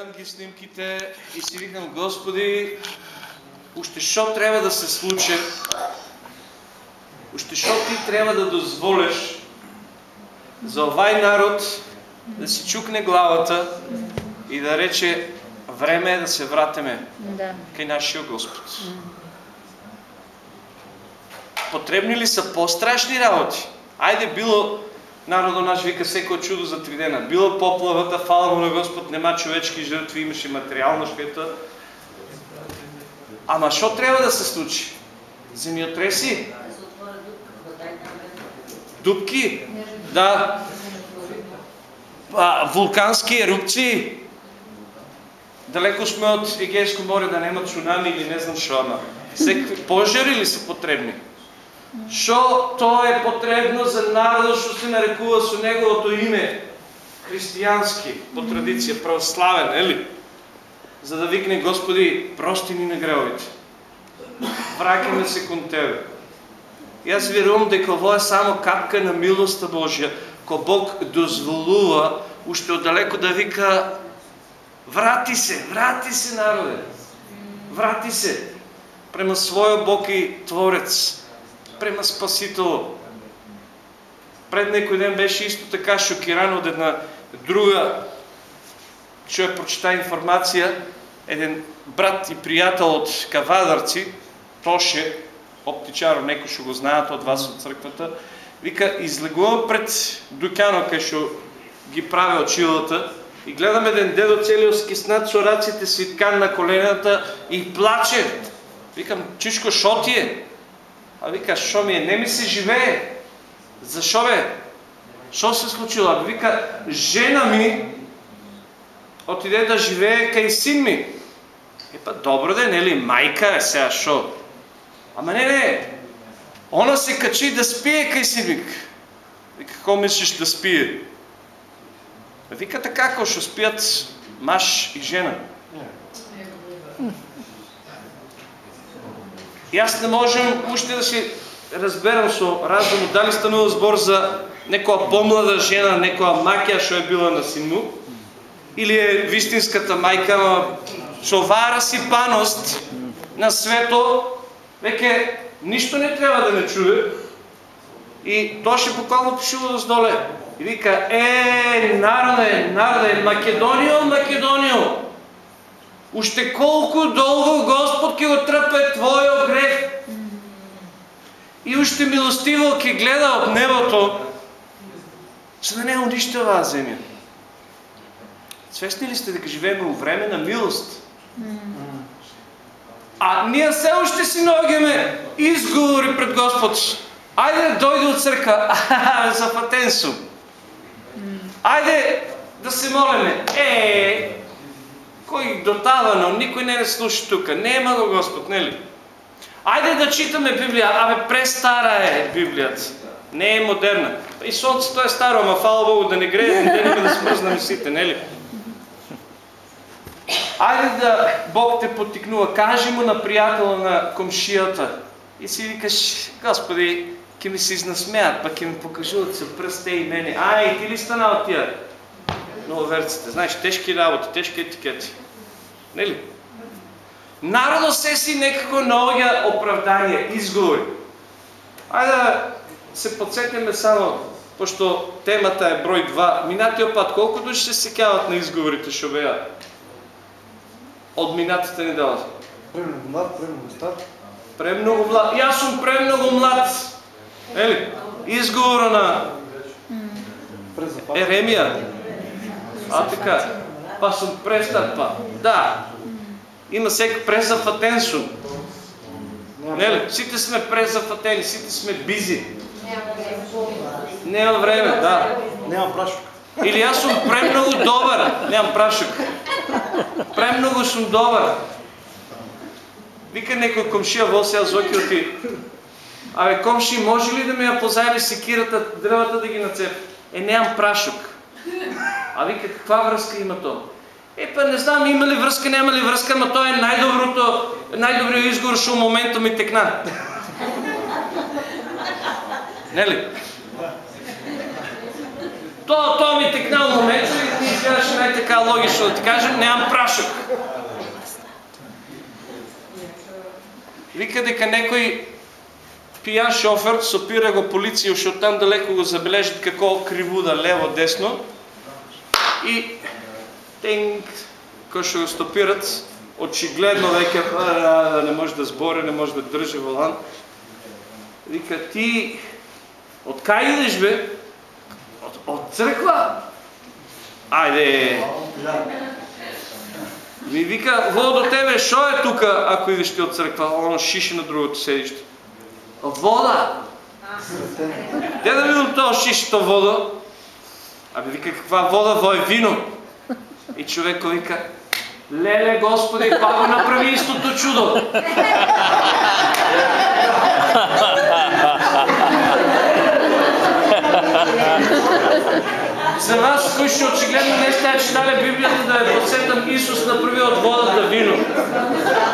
гледам ги снимките и си викам, Господи, още що трябва да се случи, още що ти трябва да дозволиш за овай народ да си чукне главата и да рече, време е да се вратиме Да. кай нашия Господ. Потребни ли са по-страшни работи? Айде било народо наш вика всеко чудо за три дена. Било поплавата, фала му на Господ, нема човечки жертви, имаше материална щета. Ама що трябва да се случи? Земеотреси? Дубки? Да. А, вулкански ерупции? Далеко сме от Егейско море да нема цунами или не знам що, ама всекакви пожари ли са потребни? Що то е потребно за народа, що се нарекува со неговото име? Християнски, по традиция, православен, ели? За да викне Господи, прости ни на греховите. Вракаме се кон Тебе. И аз верувам дека ово е само капка на милоста Божия, ко Бог дозволува уште отдалеко да вика Врати се, врати се, народе. Врати се према своя Бог и Творец, према Спасител. Пред некој ден беше исто така шокиран од една друга, човек прочита информација, еден брат и пријател од Кавадарци, Тоше, оптичар, некој што го знаат од вас од црквата, вика, излегувам пред дуканот кај што ги прави очилата и гледам еден дедо целиот скиснат со раците свиткан на колената и плаче. Викам, чичко, шо ти е? А вика, шо ми е? Не ми се живее. Зашо бе? Шо се случило? Вика, жена ми отиде да живее кај син ми. Е па добро де, нели, мајка е сега, шо? Ама не, не, она се качи да спие кај син ми. Вика, какво мислиш да спие? Вика така, ако ще спият мъж и жена. Аз не можем още да си разберам со разуму дали станува збор за некоја помлада жена, некоја макија што е била на син му, или е вистинската мајка, со оваа расипаност на свето, веќе ништо не треба да не чуе. И Тоше буквално пишува доздоле. И вика, е, народе, народе, Македонио, Македонио, уште колку долго Господ ќе го трпе твојот грех и уште милостиво ќе гледа од небото, за да не уништи оваа земја. Свесни ли сте дека живееме у време на милост? А ние все още си наоѓаме изговори пред Господ. Ајде да дојде од црква, а, зафатен сум. Ајде да се молиме. Е, кој дотавано, никој не не слуша тука. Нема го Господ, нели? Ајде да читаме Библија, абе престара е Библијата. Не е модерна. И сонцето е старо, ама фала Богу да не грее, да не да смрзнаме сите, нели? Ајде да Бог те потикнува, кажи му на пријател на комшијата и си викаш, Господи, ќе ми се изнасмеат, па ќе ми покажуват се пръсте и мене. А, и ти ли стана от тия? Нововерците, знаеш, тежки работи, тежки етикети. Нели? Народо се си некако наоѓа оправдание, изговори. Ајде да се подсетиме само, пошто темата е број 2. Минатиот пат, колку души се секјават на изговорите што беа? Од минатите недела. Премного млад, премного стар. Премногу млад. Јас сум премногу млад. Ели? Изговора на Презапад. А така. Па сум престар па. Да. Има сек презафатен сум. Нели? Сите сме презафатени, сите сме бизи. Нема време, да. Нема прашок. Или аз сум премногу добар. Немам прашок. Премногу сум добар. Вика некој комшија во сега Зоки оти. Абе, комши, може ли да ми ја позајми секирата, дрвата да ги нацеп? Е, немам прашок. А вика, каква връзка има то? Е, па не знам, има ли връзка, няма ли връзка, но то е най-доброто, най-добрият изговор, што момента ми текна. Не ли? То, то ми текна момента и изглеждаше най-така логично да ти кажем, нямам прашък. Вика дека некој пиян шофер, сопира го полиция, уште оттам далеко го забележат како кривуда лево, десно. И тенг, кој што го стопират, очигледно веќе не може да збори, не може да држи волан. Вика, ти од кај идеш бе? Од, од црква? Ајде. Ми вика, во до тебе, шо е тука ако идеш ти од црква? Оно шиши на другото седиште. Вода. Де да видам тоа шишито вода? Абе вика, каква вода? Во е вино. И човеко вика, Леле, Господи, па го направи истото чудо. За вас, кои ще очигледно не сте читали Библията да е подсетен Исус направи от водата вино.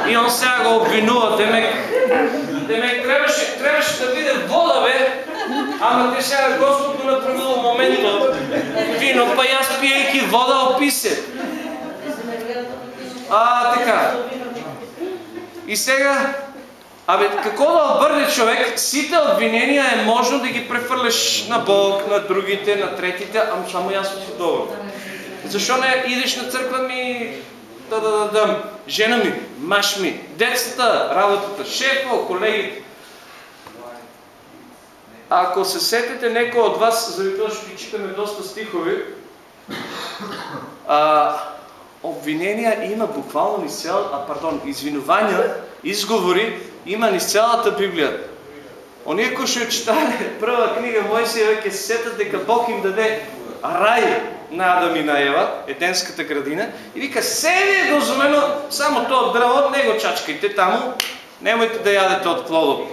И он сега го обвинува. Демек, демек трябваше, трябваше да биде вода, бе. Ама те сега Господ го направил в момента вино, па аз пиейки вода описе. А, така. И сега, абе, какво да обърне човек? Сите обвинения е можно да ги прехвърляш на Бог, на другите, на третите, ама само аз си добър. Защо не идеш на църква ми, да да да дам, жена ми, маш ми, децата, работата, шефа, колегите. Ако се сетите некои от вас, това ще читаме доста стихови, а, обвинения има буквално из цял, а пардон, извинования, изговори има низ цялата Библия. Оние кои ще читали прва книга Моисеева, ќе се сетат дека Бог им даде рай на Адам и на Ева, Еденската градина, и вика, се ви е дозволено само тоа дрво, не го чачкайте таму, немојте да ядете од плодот.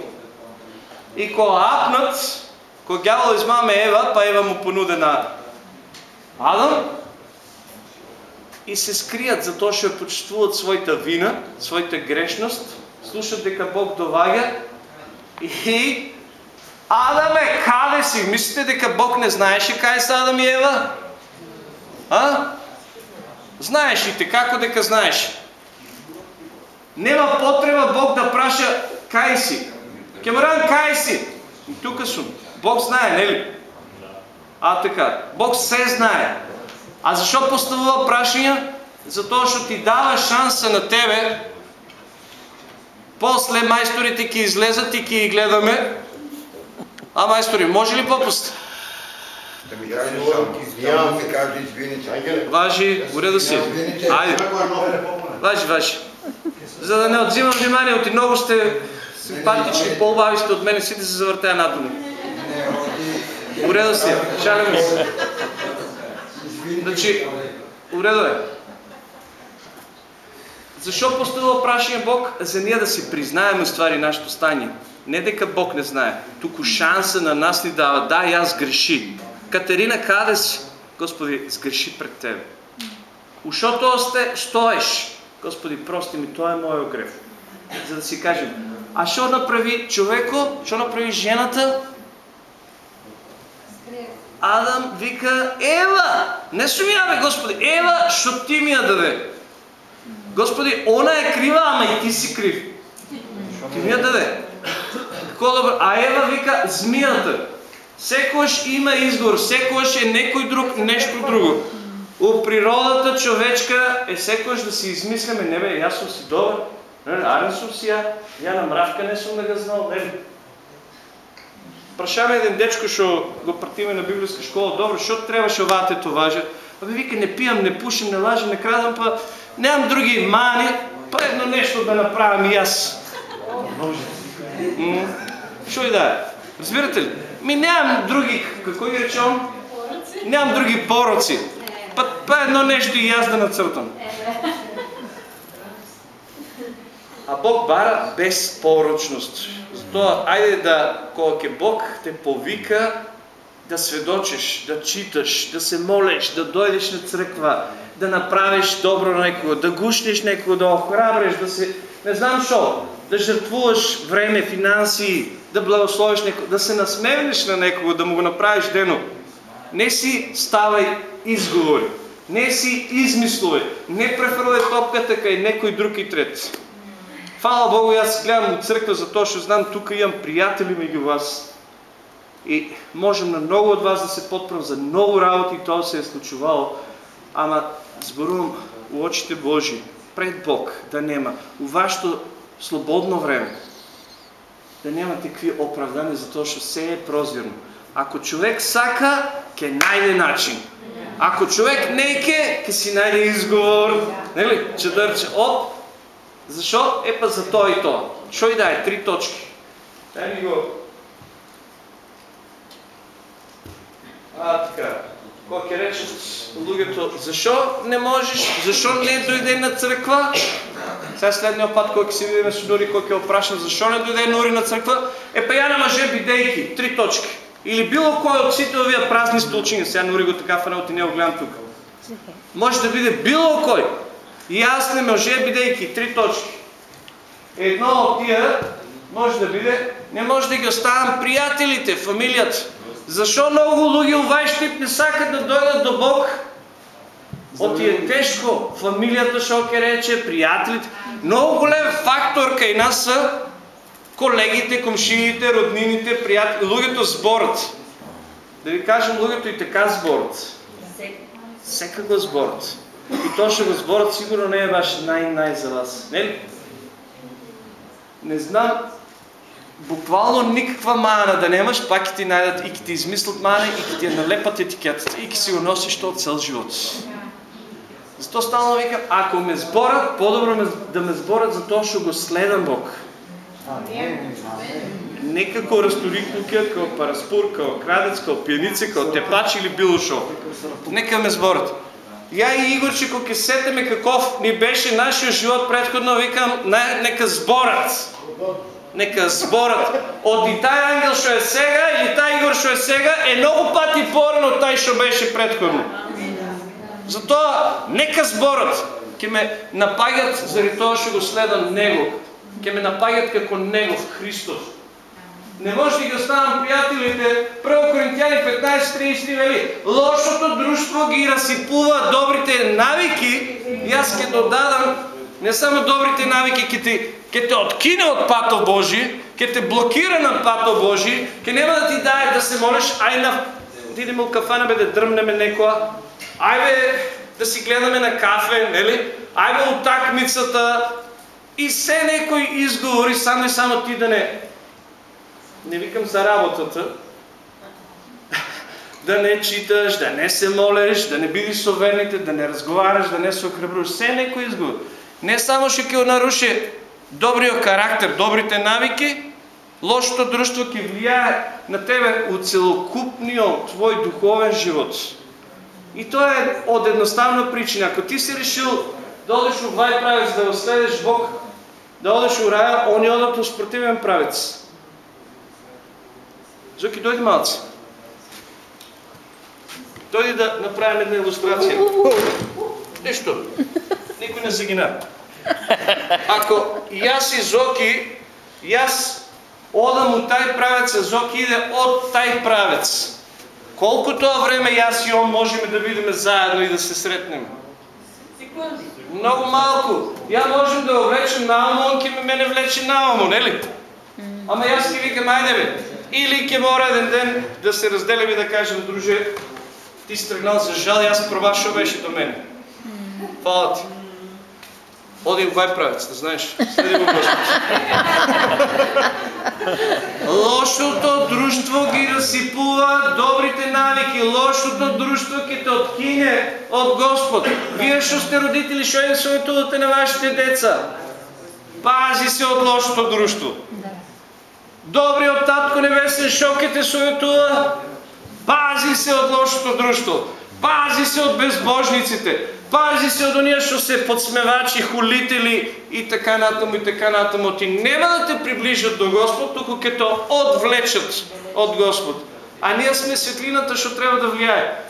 И кога апнат, кога гявол измаме Ева, па Ева му понуде на Адам, и се скрият затоа што ја почувствуват својата вина, својата грешност, слушат дека Бог доваѓа и Адаме, каде си? Мислите дека Бог не знаеше кај са Адам и Ева? А? Знаеш и те, како дека знаеш? Нема потреба Бог да праша кај си. Кемаран, кај си? И тука сум. Бог знае, нели? А така, Бог се знае. А защо поставува прашања? Затоа што ти дава шанса на тебе, после майсторите ќе излезат и ќе ги гледаме. А майстори, може ли попуст? Да ми кажеш само, извинявам се, каже извините. Важи, уреда си. Айде, важи, важи. За да не отзимам внимание, от и много сте симпатични, по-убави сте от мене, сите се завъртая над думи. Не, оти... Уреда си, шаляме се. Значи, уреда е. Защо поставува прашање Бог? За ние да си признаеме ствари нашето стание. Не дека Бог не знае. Туку шанса на нас ни дава. Да, и аз греши. Катерина, каде си? Господи, сгреши пред Тебе. Ушото осте стоеш. Господи, прости ми, тоа е мојот греф. За да си кажем, а що направи човеко, що направи жената? Адам вика, Ева, не сум ја бе, Господи, Ева, што ти ми ја даде? Господи, она е крива, ама и ти си крив. Ти ми ја даде. Добро. А Ева вика, змијата. Секојаш има изговор, секојаш е некој друг, нешто друго. У природата човечка е секојаш да си измисляме, не бе, јас сум си добар, арен сум си ја, ја на мравка не сум да го знал, не. Прашаме еден дечко што го пратиме на библиска школа, добро, што требаше овате тоа важа? Абе вика, не пијам, не пушим, не лажам, не крадам, па немам други мани, па едно нешто да направам и јас. М, Што и да е? Разбирате ли? Ми нямам други, како ги речем? Нямам други пороци. Па, па едно нещо и аз да нацртам. А Бог бара безпорочност. Затоа, ајде да, кога ќе Бог те повика, да сведочиш, да читаш, да се молиш, да дојдеш на црква, да направиш добро на некого, да гушнеш некого, да охрабреш, да се, не знам шо, да жртвуваш време, финанси, да благословиш некого, да се насмевнеш на некого, да му го направиш дено. Не си ставај изговори. Не си измислове. Не префрле топката кај некој друг и трет. Фала Богу, аз гледам от църква, затоа што знам, тук имам приятели меѓу вас. И можем на много от вас да се подправим за много работи, и това се е случвало. Ама зборувам у очите Божи, пред Бог, да нема. У вашето слободно време, да няма такви оправдания за тоа што се е прозирно. Ако човек сака, ке найде начин. Ако човек не ке, ке си найде изговор. Нели? Чадърче. Оп, защо? Е па за то и то. Що и да е? Три точки. Дай ми го. А, така. Кога ќе речат луѓето, защо не можеш, защо не дойде на църква? Сега следния път, кога ќе се видиме с Нури, кога ќе опрашам, защо не дойде Нури на църква? Е, па я на мъже бидейки. Три точки. Или било кой от сите овие празни столчини. Сега Нури го така фанал, ти не го гледам тук. Може да биде било кой. И аз не може, бидейки. Три точки. Едно от тия може да биде, не може да ги оставам приятелите, фамилията. Защо много луги овај тип не сакат да дойдат до Бог? От е тежко. Фамилията шо рече, приятелите. Много голем фактор кај нас са колегите, комшиите, роднините, приятели, луѓето зборат. Да ви кажем, луѓето и така зборат. Сека го зборат. И то ще го зборат сигурно не е баш най-най за вас. Не ли? Не знам, буквално никаква мана да немаш, пак и ти найдат и ти измислят мана и ти налепат етикетата и си го носиш то цел живот. Зато станало викам, ако ме сборят, по-добро да ме сборят, зато ще го следам Бог. Не како разторикнука, како параспур, како крадец, како пияница, како тепач или било шо. Нека ме сборят. Я и Игорче, кога сетеме каков ни беше нашия живот предходно, викам, нека сборят. Нека сборат. От и тай ангел що е сега или тай Игор що е сега е много пъти порано от тай що беше предходно. Затоа нека зборат. Ке ме напагат заради това ще го следам Него. Ке ме напагат како Него в Христос. Не може да ги оставам приятелите. Първо Коринтияни 15.33 вели. Лошото дружство ги разсипува добрите навики. И аз ке додадам не само добрите навики, ке те, ке те откине от пато Божи, ке те блокира на пато Божи, ке няма да ти даде да се молиш, ай на... Дидеме у кафана бе да дръмнеме некоя. Ай бе да си гледаме на кафе, нели? Ай бе от такмицата. И все некои изговори, само и само ти да не не викам за работата, да не читаш, да не се молиш, да не бидиш со верните, да не разговаряш, да не се охрабруваш. Все некои изговор. Не само ще ке наруши добрия характер, добрите навики, лошото дружство ќе влияе на тебе от целокупниот твой духовен живот. И то е от едноставна причина. Ако ти си решил да одеш у вай правец, да го следеш Бог, да одеш у рая, они одат у спортивен правец. Зоки, дойди малце. Дойди да направим една иллюстрация. Нищо. Никой не загина. Ако и аз и Зоки, и аз одам от тай правец, а Зоки иде от тай правец. Колко това време и аз и он можем да видим заедно и да се сретнем? Секунди. Много малко. Я можем да влечем на Амо, он ке ме влече на Амо, не ли? Ама аз ке викам, айде бе, или ке мора един ден да се разделим и да кажем, друже, ти си тръгнал за жал и аз проба, що беше до мен. Хвала ти. Оди в правец, да знаеш. Следи го Господ. Лошото дружество ги разсипува добрите навики. Лошото дружество ке те откине от Господ. Вие що сте родители, що им съветувате на вашите деца? Пази се от лошото дружество. Добрият татко небесен шоките суетува. Пази се от лошото дружество. Пази се от безбожниците. Пази се от ония, що се подсмевачи, хулители и така натаму и така натаму. Ти няма да те приближат до Господ, тук като отвлечат от Господ. А ние сме светлината, що трябва да влияе.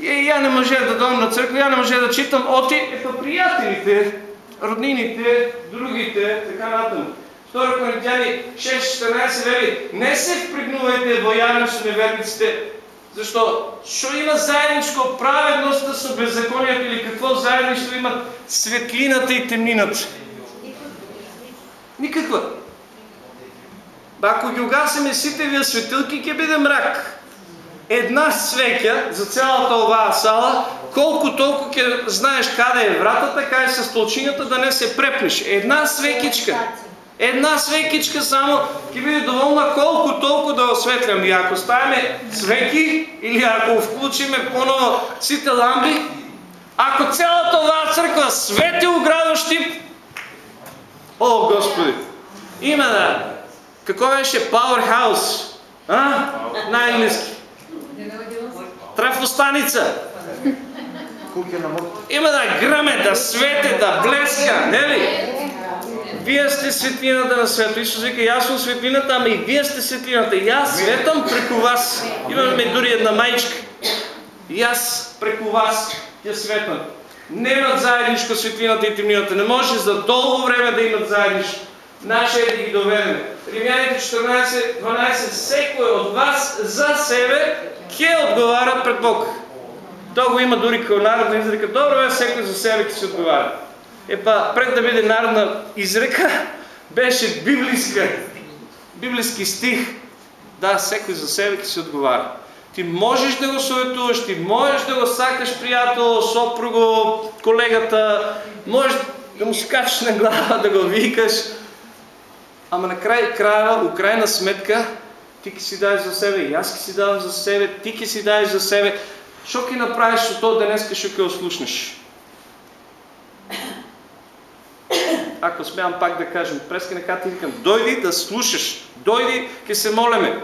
И я не може да дойдам на църква, я не може да читам оти, ето приятелите, роднините, другите, така натаму. 2 Коринтияни 6.14 вели, не се впрегнувайте вояни с неверниците, Защо? Що има заедничко праведността с беззаконието или какво заедничество имат светлината и темнината? Никаква. Ако ги угасиме сите вие светилки, ќе биде мрак. Една свеќа за цялата оваа сала, колко толкова ќе знаеш къде е вратата, къде са столчинята, да не се препнеш. Една свекичка. Една свекичка само ќе биде доволна колко толкова да осветлям. И ако ставиме свеки или ако включиме поново сите ламби, ако цялата оваа църква свети оградо щип, о Господи, има да, какво беше Powerhouse? А? На английски. Трафостаница. Има да гръме, да свете, да блеска, не ли? Вие сте светлината на свето. Исус вика, и аз съм светлината, ама и вие сте светлината. И аз светам преко вас. Имаме дори една майчка. И аз преко вас я светам. Немат заедничко светлината и темнината. Не може за дълго време да имат заедничко. Наше е да ги доведем. Римяните 14, 12. Всекой от вас за себе ке отговарят пред Бог. То го има дори като народна изрека. Добро е, всеки за себе ке си отговаря. Епа, пред да биде народна изрека, беше библейска, библейски стих. Да, всеки за себе ке си отговаря. Ти можеш да го съветуваш, ти можеш да го сакаш приятел, сопруго, колегата, можеш да му скачаш на глава, да го викаш. Ама на край, края, у крайна сметка, ти ки си даеш за себе, и аз ки си давам за себе, ти ки си даеш за себе. Що ки направиш от то днеска, ще ке ослушнеш? Ако смеям пак да кажем, преска нека ти викам, дойди да слушаш, дойди, ке се молеме.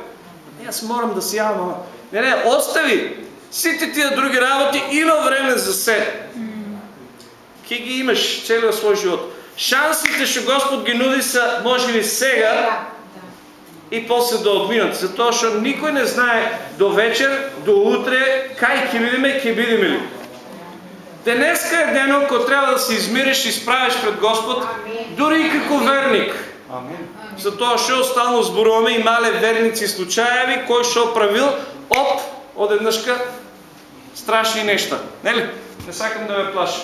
Не, аз морам да си ям, ама. Не, не, остави! Сите тия други работи, има време за се. Ки ги имаш целия свой живот. Шансите, що Господ ги нуди са, може би сега, и после да отминат. Затоа што никой не знае до вечер, до утре, кај ќе бидеме, ќе бидеме ли. Денеска е дено кој трябва да се измириш и справиш пред Господ, дори и како верник. Затоа што остално зборуваме и мале верници случаеви, кој што правил, оп, одеднашка страшни нешта. Нели? Не сакам да ме плаши.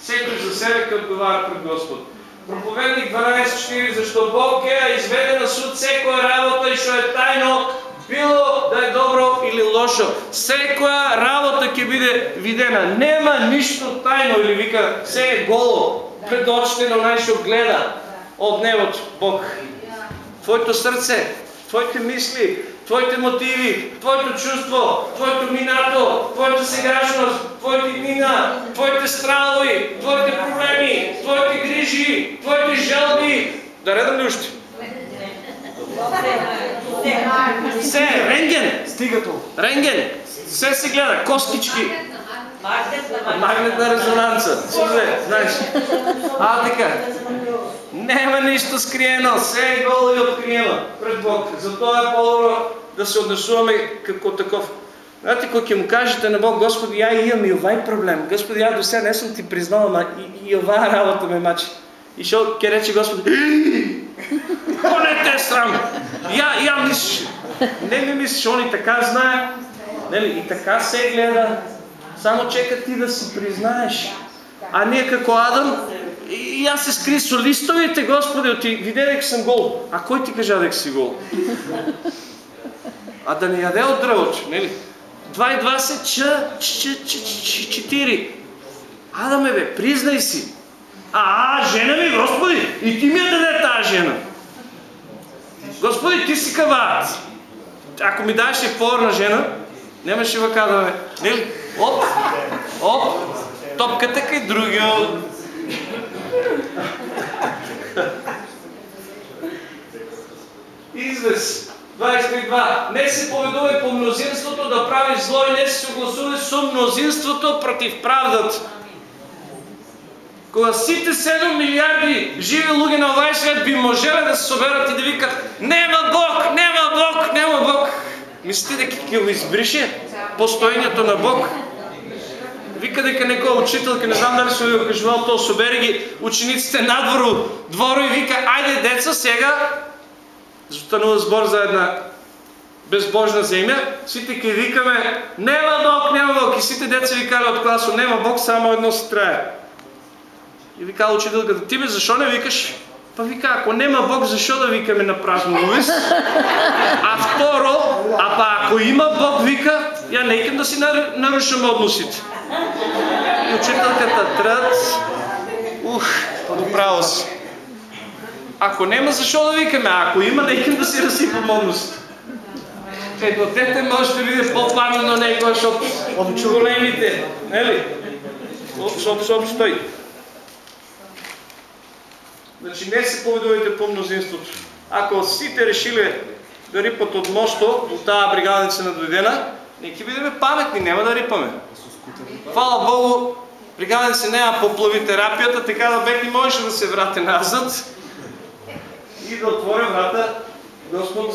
Секој за себе ќе одговара пред Господ. Проповедник 12.4, защо Бог е изведе на суд секоя работа и що е тайно, било да е добро или лошо. Секоя работа ќе биде видена. Нема нищо тайно или вика, се е голо пред очите на што гледа от небото Бог. Твоето сърце, твоите мисли, твоите мотиви, твоето чувство, твоето минато, твоята сегашност, твоите днина, твоите страхови, твоите проблеми, твоите грижи, твоите жалби. Да редам ли още? Все, рентген, Стигато. рентген, все се гледа, костички, магнетна резонанца, все, знаеш. А, така. Нема нищо скриено, все е голо и откриено пред Бог. Затова е по-добро да се отнесуваме како таков. Знаете, кога ќе му кажете на Бог, Господи, я имам и овај проблем. Господи, я до сега не съм ти признал, ама и, и оваа работа ме мачи. И шо ќе рече Господи, О, не те е срам! Я, я мислиш, не ми мислиш, он и така знае, нели, и така се гледа, само чека ти да си признаеш. А ние како Адам, и аз се скри со листовите, Господи, оти виде дека съм гол. А кой ти кажа дека си гол? А да не яде от дръвото, нели? Два и два се ч, ч, ч, ч, ч, четири. Адаме бе, признай си. А, жена ми, Господи, и ти ми я даде тази жена. Господи, ти си кават. Ако ми дадеш порна жена, нямаше вака да ме. Оп, оп, топката кай другия. Излез. 22. Не се поведувай по мнозинството да правиш зло и не се съгласувай с мнозинството против правдата. Сите 7 милиарди живи луги на овај свет би можеле да се соберат и да викат Нема Бог, нема Бог, нема Бог. Мислите дека ќе го избрише постоењето на Бог? Вика дека некоја учителка, не знам дали сум ви го кажувал тоа, собери ги учениците надвору, двору и вика, ајде деца сега, станува збор за една безбожна земја, сите ќе викаме нема Бог, нема Бог и сите деца викале од класо нема Бог, само едно се трае. И викала учителката, ти бе защо не викаш? Па вика, ако нема Бог, защо да викаме на празно увис? А второ, а па ако има Бог, вика, я не искам да си нарушам односите. И учителката трът, ух, подоправо си. Ако нема, защо да викаме? Ако има, не искам да си разсипам односите. Ето, дете може да биде по-пламенно него, защото големите, нели? Защото стои. Значи не се поведувайте по мнозинството. Ако сите решили да рипат от мошто, от тази бригадница на дойдена, нека бидеме паметни, няма да рипаме. Хвала Богу, бригадница няма поплави терапията, така да бек не можеше да се врати назад и да отворя врата Господ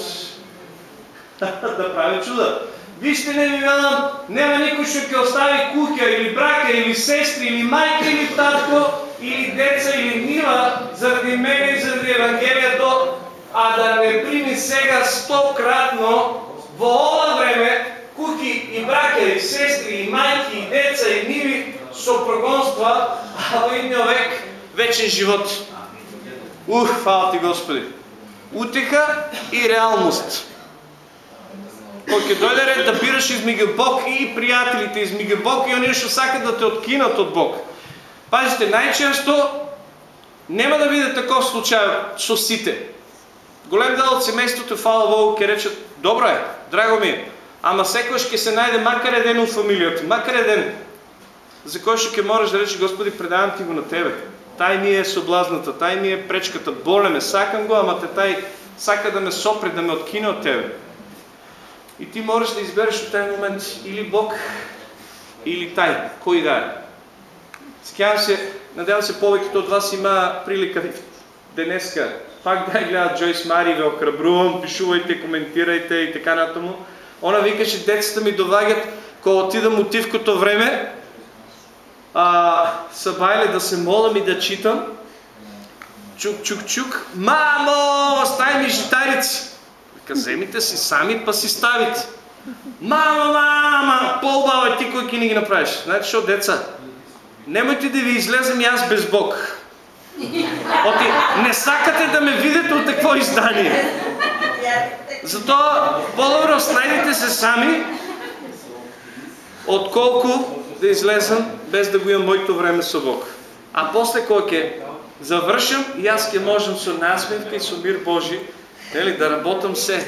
да прави чуда. Вижте, не ви гледам, няма никой ще ке остави кухя или брака, или сестри, или майка, или татко, или деца, или нива, заради мене и заради Евангелието, а да не прими сега стократно во ова време кухи и брака, и сестри, и майки, и деца, и ниви со прогонства, а во идния век вечен живот. Ух, хвала ти Господи! Утеха и реалност. Кой ќе дојде ред да бираш измеѓу Бог и пријателите измеѓу Бог и оние што сакат да те откинат од Бог. Пазите, најчесто нема да биде таков случај со сите. Голем дел од семејството, фала Богу, ќе речат, добро е, драго ми е, ама секојаш ќе се најде макар еден у фамилијата, макар еден, за кој што ќе мораш да рече, Господи, предавам ти го на Тебе. Тај ми е соблазната, тај ми е пречката, боле ме, сакам го, ама те тај сака да ме сопре, да ме откине од Тебе. И ти можеш да избереш от този момент или Бог, или тай, кой да е. Скявам се, надявам се повечето от вас има прилика денеска. Пак да гледат Джойс Мари, ви охрабрувам, пишувайте, коментирайте и така натаму. Она викаше, децата ми довагат, кога отидам отивкото време, а, са да се молам и да читам. Чук, чук, чук. Мамо, стай ми житарици! Вика, вземите си сами, па си ставите. Мама, мама, по-убава ти кой ни ги направиш. Знаете, що деца? Немойте да ви излезем и аз без Бог. Оти, не сакате да ме видите от какво издание. Затова по-добре останете се сами, отколко да излезам без да го имам моето време с Бог. А после кой ке завършам и аз ке можем со насмивка и со мир Божи Нели, да работам се.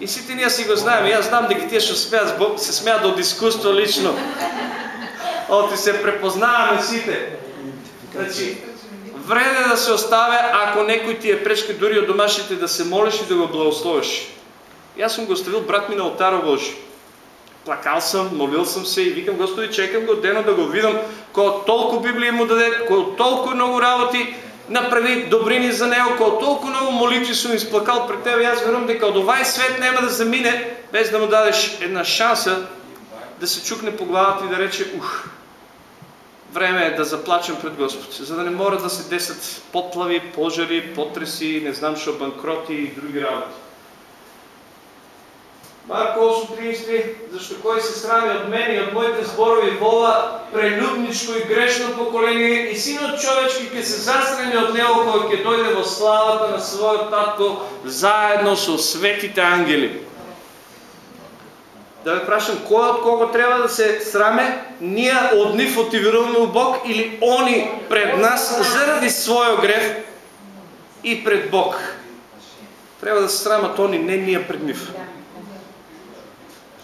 И сите ние си го знаем. И аз знам дека тие ще смеят, се смеят од изкуство лично. Оти се препознаваме сите. Значи, време да се оставя, ако некои ти е пречка дори от домашните да се молиш и да го благословиш. И аз съм го оставил брат ми на алтара Божи. Плакал съм, молил съм се и викам, Господи, чекам го дено да го видам, кой толкова Библия му даде, кой толкова много работи, направи добрини за него, кога толкова много молитви съм изплакал пред теб, аз верувам дека от овај свет няма да замине, без да му дадеш една шанса да се чукне по главата и да рече, ух, време е да заплачем пред Господ, за да не мора да се десят поплави, пожари, потреси, не знам шо, банкроти и други работи. Марко 8.33, защо кой се срами от мен и от моите зборови вола, прелюбничко и грешно поколение и синот човечки ке се засрани от него, кой ке дойде в славата на своят татко, заедно с светите ангели. Да ви прашам, кой от кого трябва да се сраме? Ние от нив отивируваме у Бог или они пред нас заради своя грех и пред Бог? Трябва да се срамат они, не ние пред нив.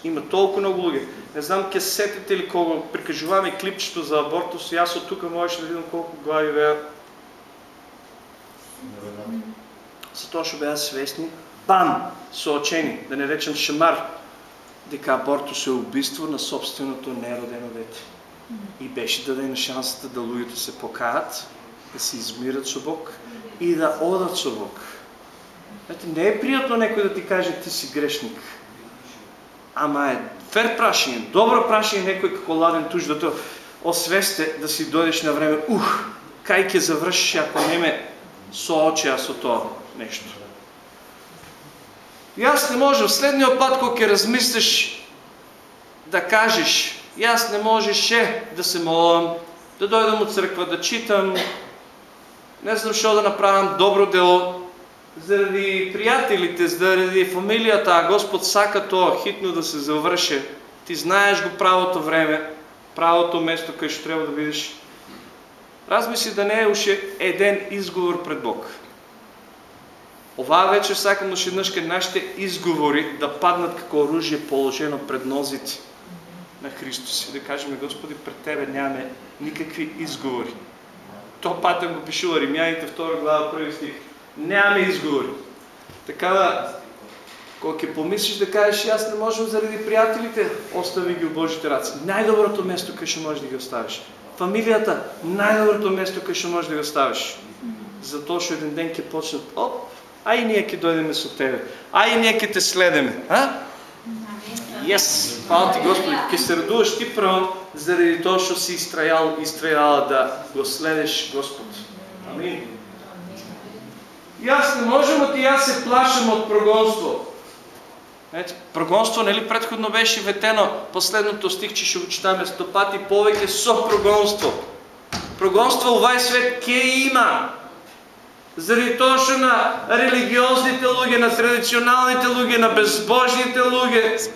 Има толкова много луѓе. Не знам, ке сетите ли кога прикажуваме клипчето за абортус и аз от тук можеш да видим колко глави беа. Затоа што беа свестни, бам, соочени, да не речем шамар, дека абортус е убийство на собственото неродено дете. И беше дадена шансата да луѓето се покаят, да се измират со Бог и да одат со Бог. Ето, не е приятно некој да ти каже ти си грешник ама е фер прашање, добро прашање некој како ладен туш да то освесте да си дојдеш на време, ух, кај ќе завршиш ако не ме соочеа со тоа нешто. И аз не може в следния път, когато размислиш да кажеш, аз не можеше да се молам, да дойдам от църква, да читам, не знам що да направям добро дело, заради приятелите, заради фамилията, а Господ сака то хитно да се завърши. Ти знаеш го правото време, правото место, къде ще трябва да видиш. Размисли да не е уши един изговор пред Бог. Ова вече сакам още еднъж нашите изговори да паднат како оръжие положено пред нозите на Христос и да кажем, Господи, пред Тебе нямаме никакви изговори. То патък го пишува Римяните, втора глава, първи стих. Нямаме изговори. Така да, когато помислиш да кажеш, аз не можем заради приятелите, остави ги в Божите ръци. Най-доброто место, къде ще можеш да ги оставиш. Фамилията, най-доброто место, къде ще можеш да ги оставиш. Зато ще един ден ке почнат, оп, а и ние ке дойдеме со тебе. А и ние ке те следеме. А? Yes! Хвала ти Господи, ке се радуваш ти право, заради то, що си изтроял, изтрояла да го следеш Господ. Амин. Аз не можем от и аз се плашам от прогонство. Ето, прогонство, нали предходно беше ветено последното стих, че ще го читаме сто пати повеќе со прогонство. Прогонство овај свет ке има. Заради тоа на религиозните луѓе, на традиционалните луѓе, на безбожните луѓе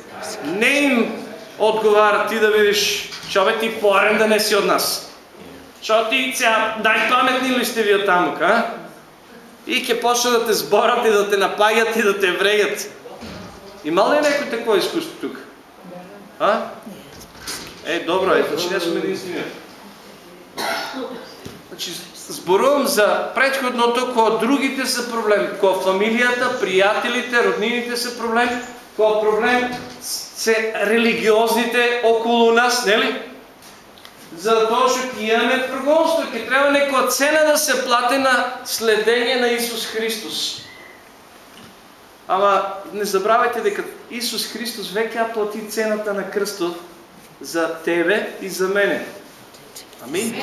не им одговара ти да видиш, човек ти порен да не си от нас. Що ти сега най-паметни ли сте вие тамук, а? И ке почне да те сборат и да те напагат и да те врегат. Има ли някой такова изкуство тук? А? Е, добро, е, значи не сме единствени. Значи, сборувам за предходното, кога другите са проблем, кога фамилията, приятелите, роднините са проблем, кога проблем се религиозните около нас, не ли? Затоа што ќе имаме прогонство, ќе трябва некоја цена да се плати на следение на Исус Христос. Ама не забравяйте дека Исус Христос веќе плати цената на крстот за тебе и за мене. Амин.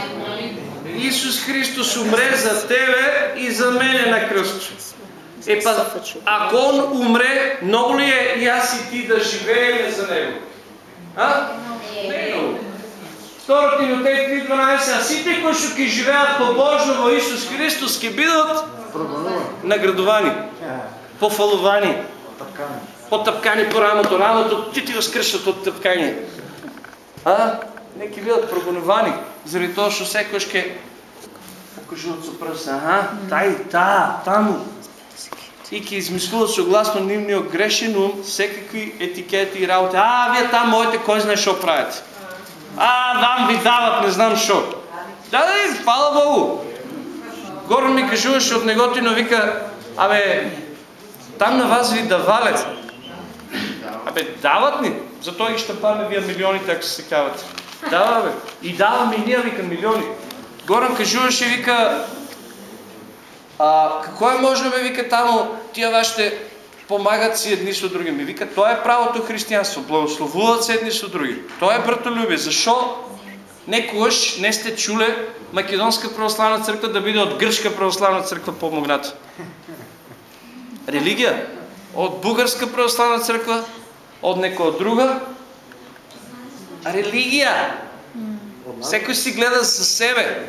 Исус Христос умре за тебе и за мене на кръст. Е па, ако Он умре, много ли е и аз и ти да живеем за Него? А? Не е много. 2 Тимотей 3.12 А сите кои што ќе живеат побожно во Исус Христос ќе бидат наградувани, пофалувани, потъпкани по рамото. Рамото ти ти възкръщат от тъпкани. А? Не ќе бидат прогонувани, заради тоа што секојаш ќе покажуват со пръст. Аха, тај, та, таму. И ќе измислуват согласно нивниот грешен ум секакви етикети и работи. А, вие там моите кој знае што правите. А, вам ви дават, не знам шо. Да, да, хвала Богу. Горан ми кажуваше от неготино, вика, абе, там на вас ви давалят. Абе, дават ни. Зато ги щапаме вие милионите, ако се кавате. Дава, бе. И даваме и ние, вика, милиони. Горан кажуваше, вика, а, какво е може, бе, вика, тамо, тия вашите помагат си едни с други. Ми вика, то е правото християнство. Благословуват се едни с други. То е братолюбие. Защо некогаш не сте чуле Македонска православна църква да биде от Гръцка православна църква помогната? Религия. От Бугарска православна църква, от некоя друга. Религия. Всеки си гледа за себе.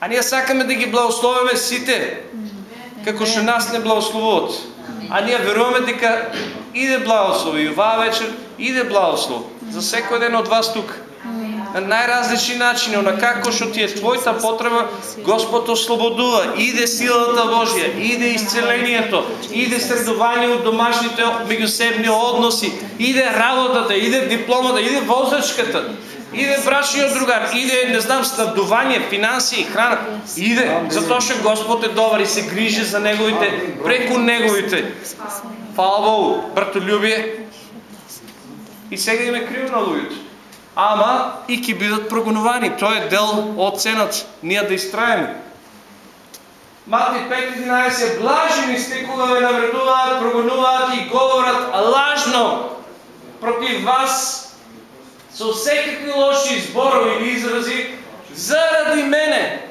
А ние сакаме да ги благословяме сите, како што нас не благословуват. А ние веруваме дека иде благослов и оваа вечер иде благослов за секој ден од вас тук. На най-различни начини, на како што ти е твојата потреба, Господ ослободува. Иде силата Божја, иде исцелението, иде средување од домашните меѓусебни односи, иде работата, иде дипломата, иде возачката. Иде брачниот другар, иде, не знам, снабдување, финанси, храна. Иде, затоа што Господ е добар и се грижи за неговите, преку неговите. Фала Богу, братолюбие. И сега им е криво на луѓето. Ама и ќе бидат прогонувани. Тоа е дел од цената. Ние да истраеме. Мати 5.11 Блажени сте кога ве навредуваат, прогонуваат и говорат лажно против вас со всекакви лоши зборови или изрази заради мене.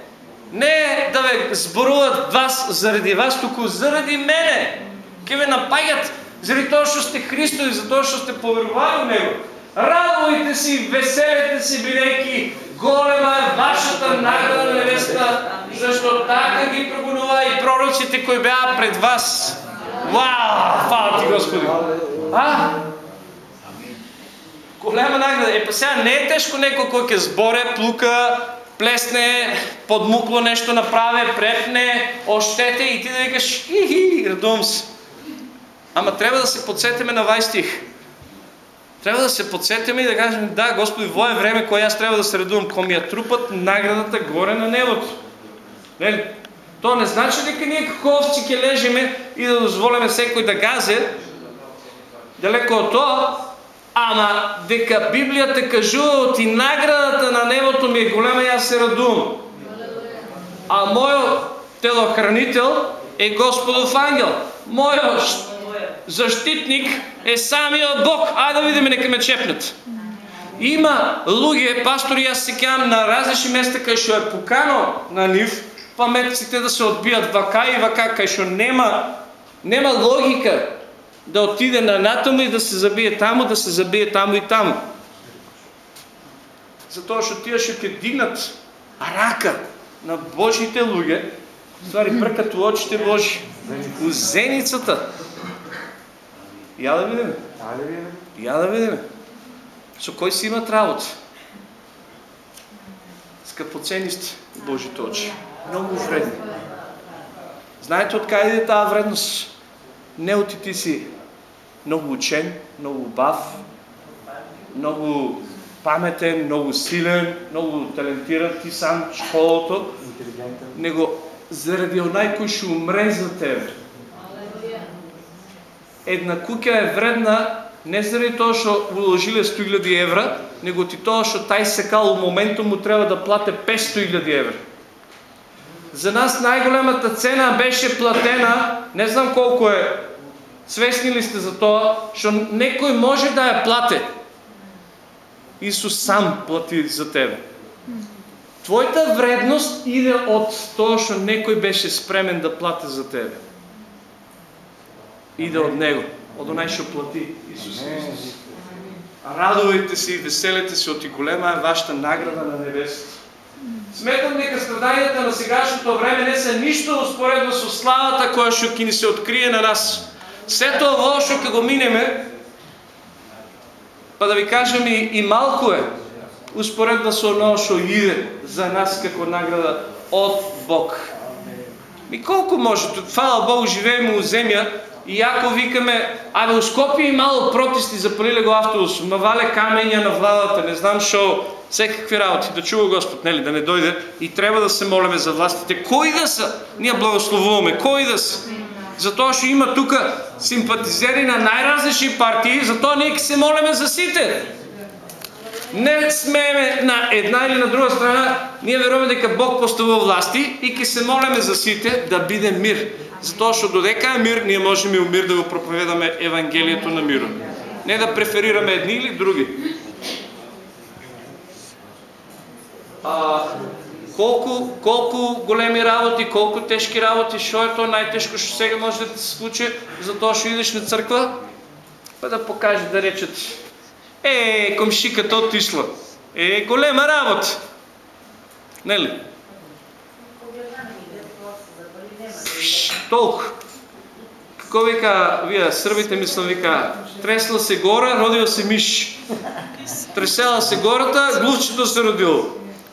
Не да ве зборуват вас заради вас, туку заради мене. Ке ве напагат заради тоа што сте Христови, за тоа што сте поверували Него. Радуйте се и веселете се, бидејќи голема е вашата награда на небесна, зашто така ги прогонува и пророците кои беа пред вас. Вау! Фала ти Господи! А? Голема награда. Е, па сега не е тежко некој кој ќе зборе, плука, плесне, подмукло нещо направи, препне, ощете и ти да викаш, хи-хи, радувам се. Ама трябва да се подсетиме на вай стих. Трябва да се подсетиме и да кажем, да, Господи, во е време кое аз трябва да се радувам, ко ми я трупат наградата горе на небото. Не, то не значи дека ние како овци ќе лежиме и да дозволиме секој да газе. Далеко от тоа, Ама дека Библията кажува от и наградата на небото ми е голема и аз се радувам. А моят телохранител е Господов ангел. Моят защитник е самия Бог. Айде да видим, нека ме чепнат. Има луги, пастори, аз се кам на различни места, къде ще е поканал на нив, паметците да се отбият вака и вака, къде ще нема, нема логика да отиде на натома и да се забие тамо, да се забие тамо и тамо. Затоа што тие ще ќе дигнат рака на Божите луѓе, ствари пркат очите Божи, у зеницата. Я да видиме. Я да видиме. Со кој си имат работа? Скъпоценни сте Божите очи. Много вредни. Знаете от къде иде тази вредност? Не от ти си много учен, много бав, много паметен, много силен, много талентиран ти сам школото, него заради онай кој ще умре за тебе. Една куќа е вредна не заради тоа што уложиле 100.000 евра, него ти тоа што тај секал у моменту му треба да плате 500.000 евра. За нас най-големата цена беше платена, не знам колко е Свесни ли сте за това, що некой може да я плате? Исус сам плати за тебе. Твоята вредност иде от това, що некой беше спремен да плати за тебе. Иде от Него, от онай, що плати Исус Христос. Радувайте се и веселете се от и голема е вашата награда на небесата. Сметам дека страданията на сегашното време не са нищо успоредно с славата, която ще ни се открие на нас. Все това лошо, като го минеме, па да ви кажем и, и малко е, успоредно с оно, що иде за нас како награда от Бог. И колко може? Фала Богу, живеем у земя и ако викаме, абе у Скопие и мало протести, запалили го автобус, мавале камења на владата, не знам шо, всекакви работи, да чува Господ, нели, да не дойде и трябва да се молиме за властите. Кои да са? Ние благословуваме. Кои да са? Затоа што има тука симпатизери на най-различни партии, затоа ние се молиме за сите. Не смееме на една или на друга страна, ние веруваме дека Бог поставува власти и ке се молиме за сите да биде мир. Затоа што додека е мир, ние можеме и мир да го проповедаме Евангелието на мира. Не да преферираме едни или други. А, колко, колко големи работи, колко тежки работи, що е то най-тежко, що сега може да се случи, за това ще идеш на църква, па да покаже да речат, е, комшиката отишла, е, голема работа. Не ли? Толкова. Какво вика, вие сърбите мисля вика, тресла се гора, родил се миш. Тресела се гората, глувчето се родило.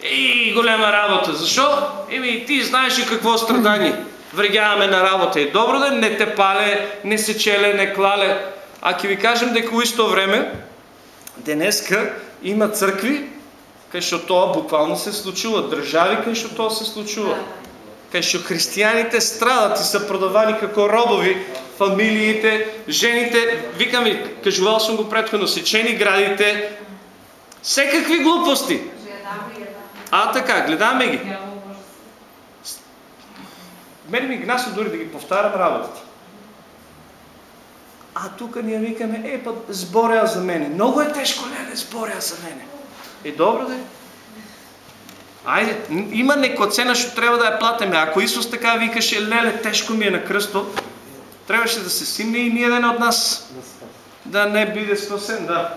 И голяма работа. Защо? Еми, ти знаеш и какво страдание. Врегяваме на работа. И добро да не те пале, не се челе, не клале. А ви кажем дека у исто време, денеска има църкви, кај што тоа буквално се случува. Држави кај што тоа се случува. Кај што християните страдат и са продавани како робови, фамилиите, жените, викам ви, кажувал съм го предходно, сечени градите, всекакви глупости. А така, гледаме ги. Мен ми гнася дори да ги повтарям работата. А тук ние викаме, е, па сборя за мене. Много е тежко, не, не сборя за мене. Е, добро да е. Айде, има некоя цена, що трябва да я платиме. Ако Исус така викаше, леле, тежко ми е на кръсто, Трябваше да се симне и ни един от нас Да не биде спасен, да.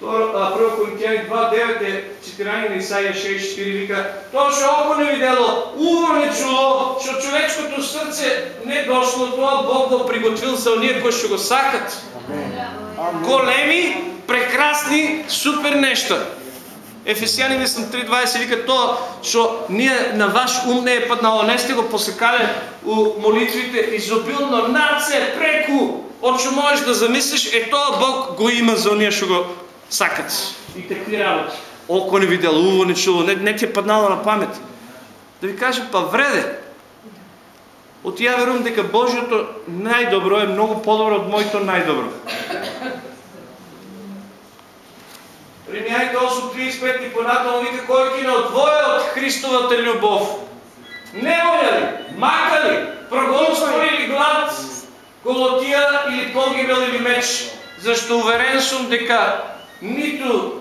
Прво Коринтияни 2.9 е 14 на Исаия 6.4 вика То ще око не видело, уво не чуло, що човечкото сърце не дошло, това Бог го приготвил за ония, кои ще го сакат. Големи, прекрасни, супер неща. Ефесяни мислам 3.20 вика то, що ние на ваш ум не е пътнало, не сте го посекали у молитвите изобилно, над се, преко, от що можеш да замислиш, е то Бог го има за ония, що го сакат. И такви работи. Око не видел, уво не чуло, не, не ти е паднало на памет. Да ви кажа, па вреде. От я верувам дека Божието най-добро е много по-добро от моето най-добро. Римяните 8.35 и понатално вика, кой ги не отвоя от Христовата любов. Не воля ли, мака ли, прогонство или глад, голотия или погибел или меч. Защо уверен съм дека нито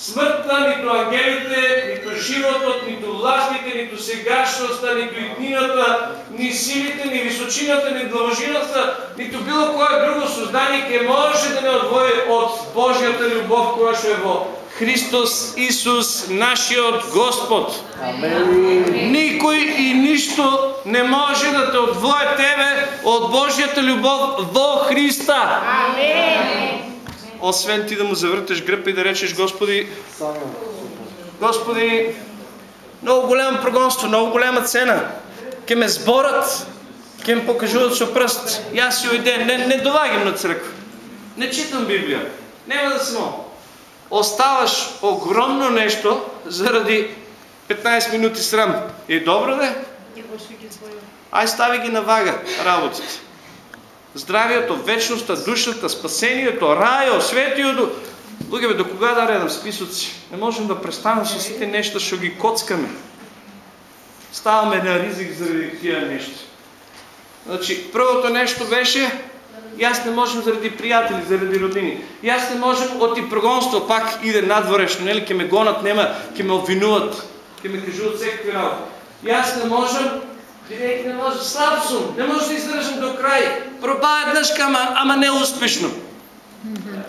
смъртта, нито ангелите, нито животът, нито властите, нито сегашността, нито иднината, ни силите, ни височината, ни дължината, нито било кое друго създание ке може да не отвои от Божията любов, която е во Христос Исус, нашият Господ. Амин. Никой и нищо не може да те отвое тебе от Божията любов во Христа. Освен ти да му завъртеш гръб и да речеш, Господи. Господи, много голямо прогонство, много голяма цена. Ке ме сборат, ке ме покажуват со пръст. И аз си уйде, не, не довагам на църква. Не читам Библия. Нема да съм. Оставаш огромно нещо заради 15 минути срам. И добро де? Ай стави ги на вага работите. Здравието, вечността, душата, спасението, раjo, светието. Луѓе, бе, до кога да редам списъци? Не можем да престанем с тези неща, ще ги коцкаме. Ставаме на ризик заради тия неща. Значи, първото нещо беше, аз не можем заради приятели, заради родини. Аз не можем от и прогонство, пак иде надворешно, нели, ке ме гонат, нема, ке ме обвинуват, ке ме кажуват всеки работи. Аз не можем, директ не може, слаб съм, не може да издържам до край. Проба еднъж, ама, ама не успешно.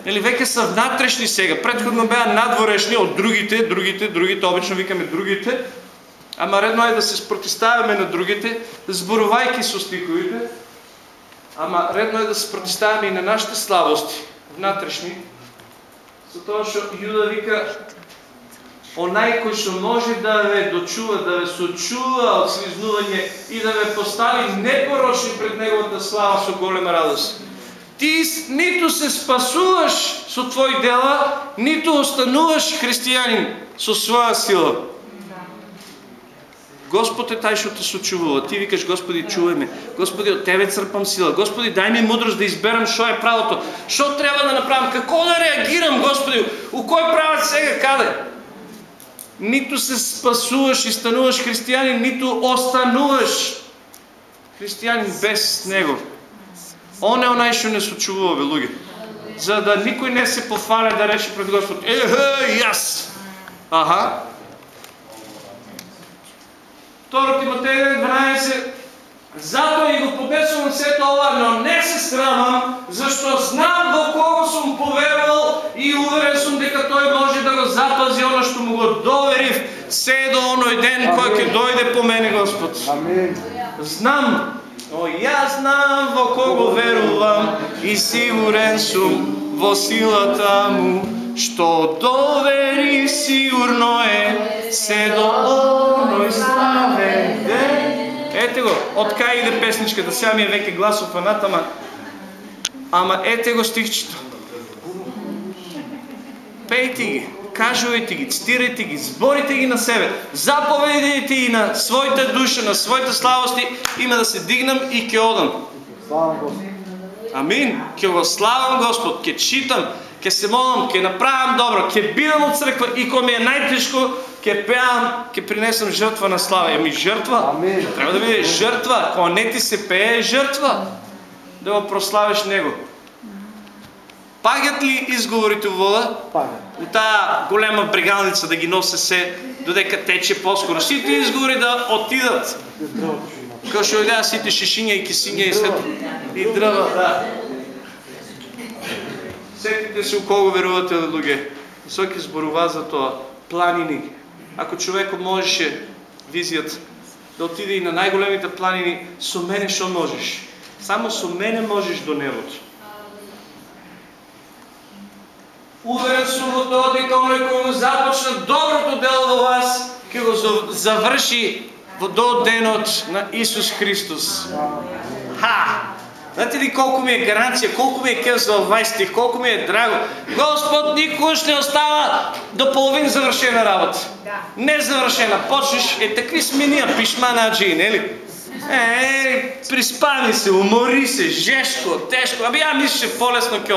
Или веќе са внатрешни сега. Предходно беа надворешни от другите, другите, другите, обично викаме другите. Ама редно е да се спротиставяме на другите, зборувайки со стиховите. Ама редно е да се протиставяме и на нашите слабости, внатрешни. Затоа што Јуда вика Онај кој што може да ве дочува, да ве сочува од слизнување и да ве постави непорочни пред неговата слава со голема радост. Ти нито се спасуваш со твои дела, нито остануваш християнин со своја сила. Господ е тај што те сочувува. Ти викаш, Господи, чувај ме. Господи, од Тебе црпам сила. Господи, дај ми мудрост да изберам што е правото. Што треба да направам? Како да реагирам, Господи? У кој правец сега? Каде? Нито се спасуваш и стануваш християнин, нито остануваш християнин без Него. Он е онај што не сочувува, бе, луѓе. За да никой не се пофане да рече пред Господ, ехе, јас. Аха. 2 Тимотеј 12 Затоа и го поднесувам сето ова, но не се срамам, зашто знам во кого сум поверувал и уверен сум дека тој може да го запази оно што му го доверив се до оној ден кој ќе дојде по мене Господ. Амин. Знам, но јас знам во кого верувам и сигурен сум во силата му, што довери сигурно е се до оној славен ден. Ете го, од кај иде песничката, сега ми е веќе гласов фанат, ама, ама ете го стихчето. Пейте ги, кажувайте ги, цитирайте ги, зборите ги на себе, заповедите ги на своята душа, на своите слабости, има да се дигнам и ќе одам. Амин. Ќе го славам Господ, ќе читам, ќе се молам, ќе направам добро, ќе бидам од црква и кога ми е најтешко, ќе пеам, ќе принесам жртва на слава. Еми жртва. Амин. Трябва да биде жртва. Кога не ти се пее е жртва. Да го прославиш Него. Пагат ли изговорите вода? Пага. У тая голема брегалница да ги носи се додека тече по-скоро. Сите изговори да отидат. Као што одеа сите шишиња и кисиња и сето. И дрва, да. Сетите се у кого верувате луѓе. Соки зборува за тоа. Планини. Ако човекот можеше визијата да отиде и на најголемите планини, со мене што можеш? Само со мене можеш до небото. Уверен сум во тоа дека оној кој го започна доброто дело во вас, ќе го заврши во до денот на Исус Христос. Ха! Знаете ли колко ми е гаранция, колко ми е кев за овај стих, колко ми е драго. Господ никогаш не остава до половин завършена работа. Не завършена. Почнеш, е такви смения пишма на джи, нели? Е, приспани се, умори се, жешко, тежко. Аби я мислиш, по-лесно ке.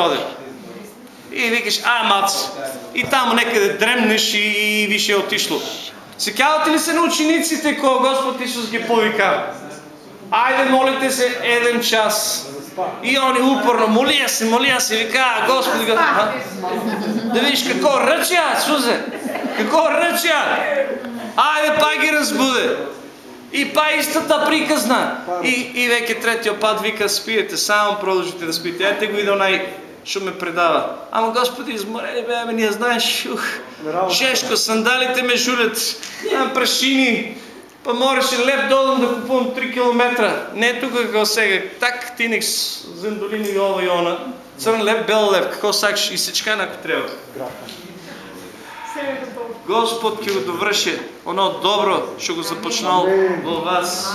И викаш, а, мац. И там некъде дремнеш и, и виж е отишло. Секявате ли се на учениците, кога Господ Исус ги повика? Айде, молите се един час. И они упорно молия се, молия се, вика, Господи, а? да видиш какво ръча, Сузе, какво ръча. Айде, па ги разбуде. И па истата приказна. И, и веќе третиот пат вика, спиете, само продължите да спите. Ете го и да най що ме предава. Ама Господи, изморени бе, ами ние знаеш, ух, жешко, сандалите ме жулят, прашини, па мореше леп долу да купувам 3 км. Не тук како сега, так тиник с зендолини и ова и она. Црн леп, бел леп, какво сакаш и сечкан ако трябва. Господ ќе го доврши оно добро што го започнал во вас.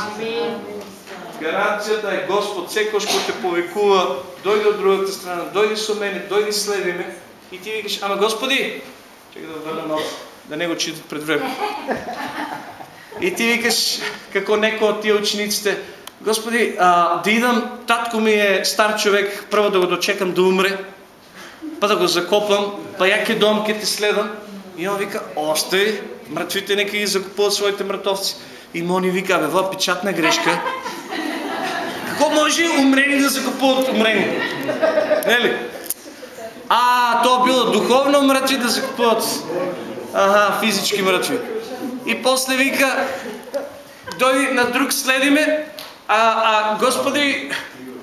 Гаранцията е Господ, секој што те повикува, дојде од другата страна, дојди со мене, дојди следи ме. И ти викаш, ама Господи, чекай да върна нос, да не го читат пред време. И ти викаш, како некој од тие учениците, Господи, а, да идам, татко ми е стар човек, прво да го дочекам да умре, па да го закопам, па ја ке дом ке те следам. И он вика, остай, мртвите нека ги закупуват своите мртовци. И Мони вика, бе, ва печатна грешка. Какво може умрени да закупуват умрени? Нели? А, то било духовно мртви да закупуват. Ага, физически мртви. И после вика, дойди на друг следиме, а, а Господи,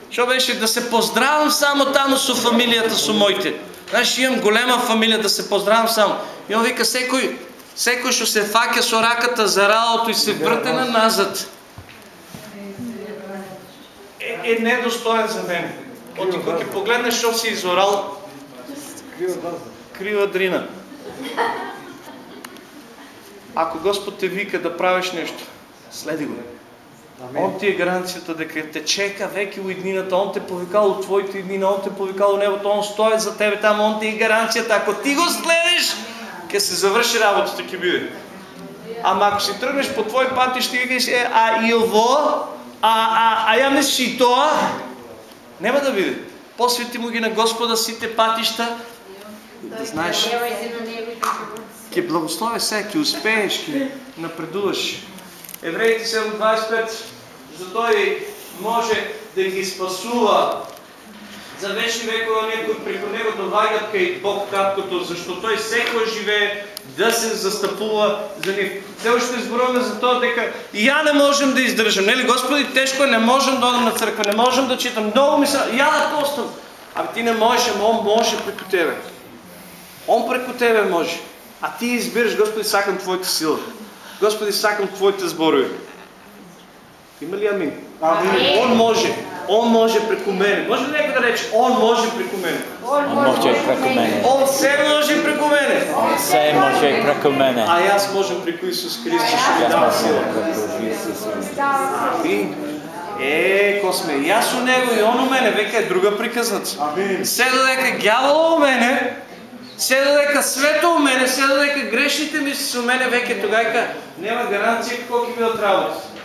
що беше да се поздравам само там со фамилията со моите. Знаеш, имам голема фамилия да се поздравам само. И он вика, секой, секой што се фаќа со раката за работа и се врте на назад. Е, е недостоен за мен. Оти кога ќе погледнеш што си изорал, крива дрина. Ако Господ те вика да правиш нещо, следи го. Он ти е гаранцията дека те чека веки у иднината, Он те повикал от твоите иднина, Он те повикал у небото, Он стои за тебе там, Он ти е гаранцията. Ако ти го следиш, ќе се завърши работата, ќе биде. Ама ако си тръгнеш по твой път и ще викаш, е, а и ово, а, а, а я мислиш и тоа, нема да биде. Посвети му ги на Господа сите патища, да знаеш, ќе благослови се, ќе успееш, ќе напредуваш. Евреите 7.25, за той може да ги спасува за вечни векове некои преко него довагат кај Бог краткото, защо той секој живее да се застъпува за нив. Все още зборуваме за тоа дека и ја не можем да издржам. Нели Господи, тешко е, не можем да одам на црква, не можем да читам. Много ми се, ја да постам. А ти не можеш, Он може преко тебе. Он преко тебе може. А ти избираш, Господи, сакам Твоята сила. Господи, сакам Твоите зборови. Има ли амин? Амин. Он може. Он може преко мене. Може ли некој да рече, Он може преко мене? Он може преко мене. Он се може преко мене. Он се може преко мене. А јас можем преко Исус Христос Јас дава можам сила. Амин. Е, ко сме, јас у него и он у мене, века е друга приказнаца. Амин. Се додека ѓавол у мене, се додека свето у мене, се додека грешните мисли у мене, веќе тогајка нема гаранција како ќе бидат работи.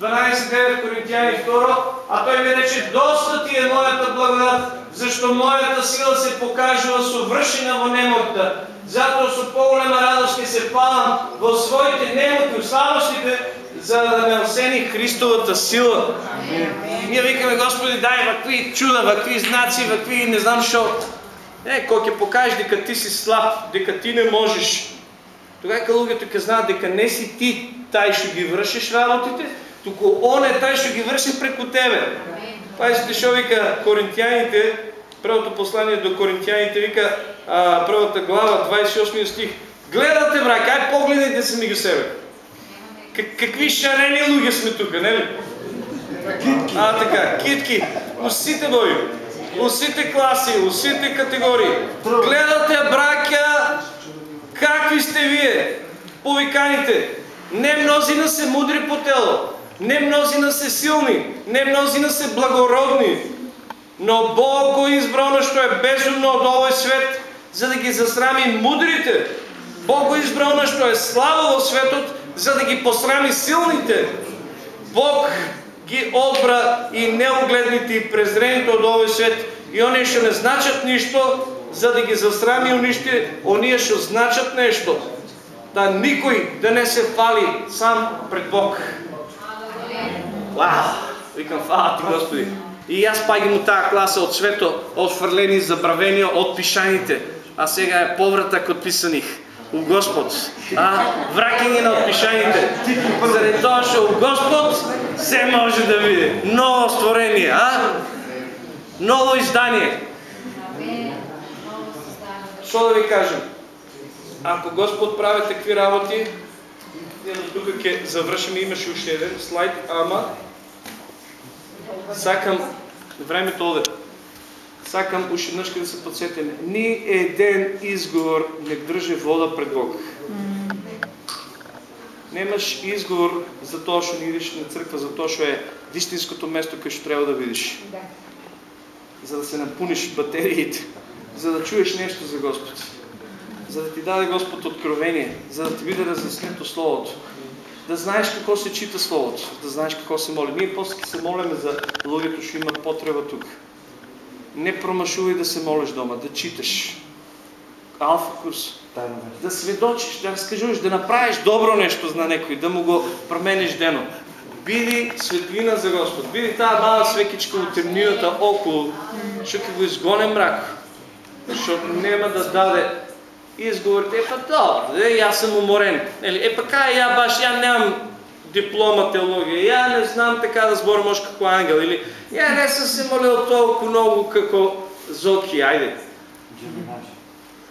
12.9 Коринтияни 2, а той ми рече, доста ти е моята благодат, защо моята сила се покажува со вршина во немота. Затоа со по-голема радост ќе се палам во своите немоти, слабостите, за да ме осени Христовата сила. Ние викаме, Господи, дай вакви чуда, вакви знаци, вакви не знам шо. Е, кој ќе покажеш дека ти си слаб, дека ти не можеш. Тогава луѓето ќе знаат дека не си ти тај што ги вршиш работите, туку он е тај што ги врши преку тебе. Пазите што вика Коринтијаните, првото послание до Коринтијаните вика а, првата глава 28 стих. Гледате брак, ај погледнете се меѓу себе. Как, какви шарени луѓе сме тука, нели? А така, китки, усите бои, усите класи, усите категории. Гледате браќа какви сте вие, повиканите. Не мнозина се мудри по тело, не мнозина се силни, не мнозина се благородни, но Бог го избрал што е безумно од овој свет, за да ги засрами мудрите. Бог го избрал на што е слава во светот, за да ги посрами силните. Бог ги одбра и неогледните и презрените од овој свет и оние што не значат ништо, за да ги засрами и уништи оние што значат нешто. Да никој да не се фали сам пред Бог. Вау! Викам, фала ти Господи. И аз пагам от тази класа от свето, от фърлени забравения, от пишаните. А сега е повратък от писаних. У Господ. А, вракинги на отпишаните. Заради това, че у Господ все може да види. Ново створение, а? Ново издание. Що да ви кажем? Ако Господ прави такви работи, до тук ќе завършим, имаше още един слайд, ама сакам времето оде. Сакам уште еднаш да се подсетиме. Ни еден изговор не држи вода пред Бог. Немаш изговор за тоа што не идеш на црква, за тоа што е вистинското место кај што треба да видиш. За да се напуниш батериите, за да чуеш нещо за Господ. За да ти даде Господ откровение, за да ти биде разяснето Словото. Да знаеш какво се чита Словото, да знаеш какво се моли. Ние после се молиме за луѓето што имат потреба тук. Не промашувай да се молиш дома, да читаш. Алфа курс. Да сведочиш, да разкажеш, да направиш добро нещо за некой, да му го промениш дено. Биди светлина за Господ. Биди тази мала свекичка от темнината около, ще го изгоне мрак. Защото няма да даде изговорите, е па добре, аз съм уморен. Ели, е па кай, я баш, я нямам диплома теология, я не знам така да зборам още како ангел, или я не съм се молил толкова много како Зоки, айде.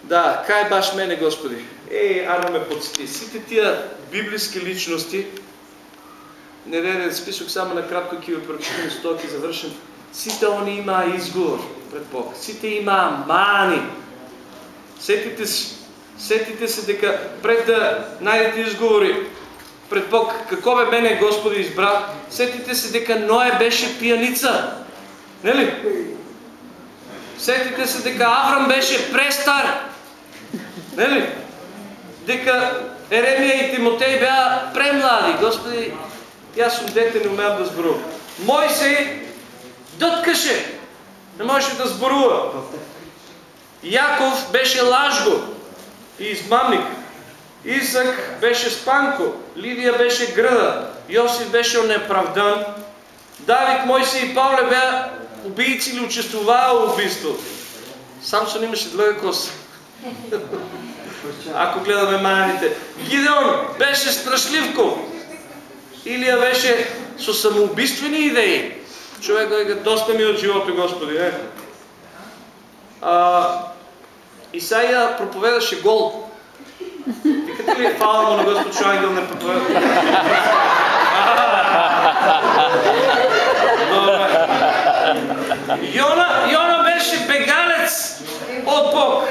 Да, кай баш мене, Господи. Е, Арно ме подсети. Сите тия библейски личности, не не, список само накратко ќе ви прочитам стоки завършен. Сите они има изговор пред Бог. Сите има мани. Сетите се, сетите се дека пред да најдете изговори пред Бог, како бе мене Господи избра, сетите се дека Ное беше пияница. Нели? Сетите се дека Аврам беше престар. Нели? Дека Еремија и Тимотей беа премлади. Господи, јас сум дете, не умеам да зборувам. Мојсей дъткаше. Не можеше да зборува. Яков беше лажго и измамник. Исак беше спанко. Лидия беше гръда. Йосиф беше онеправдан. Давид, Мойсей и Павле беа убийци или учествуваа в убийство. Самсон имаше длъга коса. Ако гледаме маните. Гидеон беше страшливко. Илия беше со самоубийствени идеи. Човек е доста ми от живота, Господи. Не? А, Исаия проповедаше гол. Е фала му на Господ, че ангел не проповеда? Йона, Йона беше бегалец от Бог.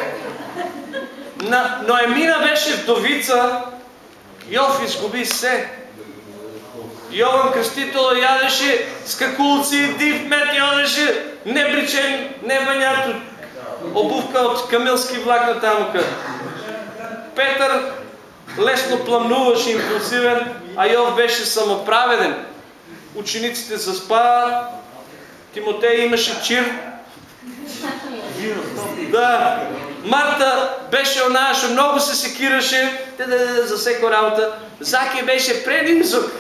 На, Ноемина беше вдовица. Йов изгуби се. Йован Кръстител ядеше скакулци, див мед ядеше, небричен, небанято, обувка от камилски влакна тамука. Петър лесно пламнуваше, импулсивен, а Йов беше самоправеден. Учениците заспа, Тимотей имаше чир. Да, Марта беше она, що много се секираше, за всеко работа. Заки беше предимзок.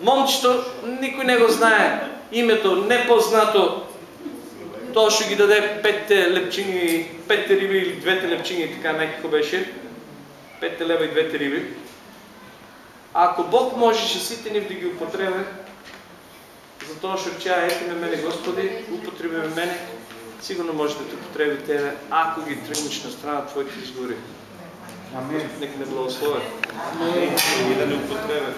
Момчето, никой не го знае. Името, непознато. То ще ги даде петте лепчини, петте риби или двете лепчини, така некако беше. 5 лева и двете риби. Ако Бог можеше сите нив да ги употребе, затоа што речеа, ете ме мене Господи, употреби ме мене, сигурно може да те употреби тебе, ако ги тръгнеш на страна твоите изгори. Амин. Нека не благослови. И да не употребе.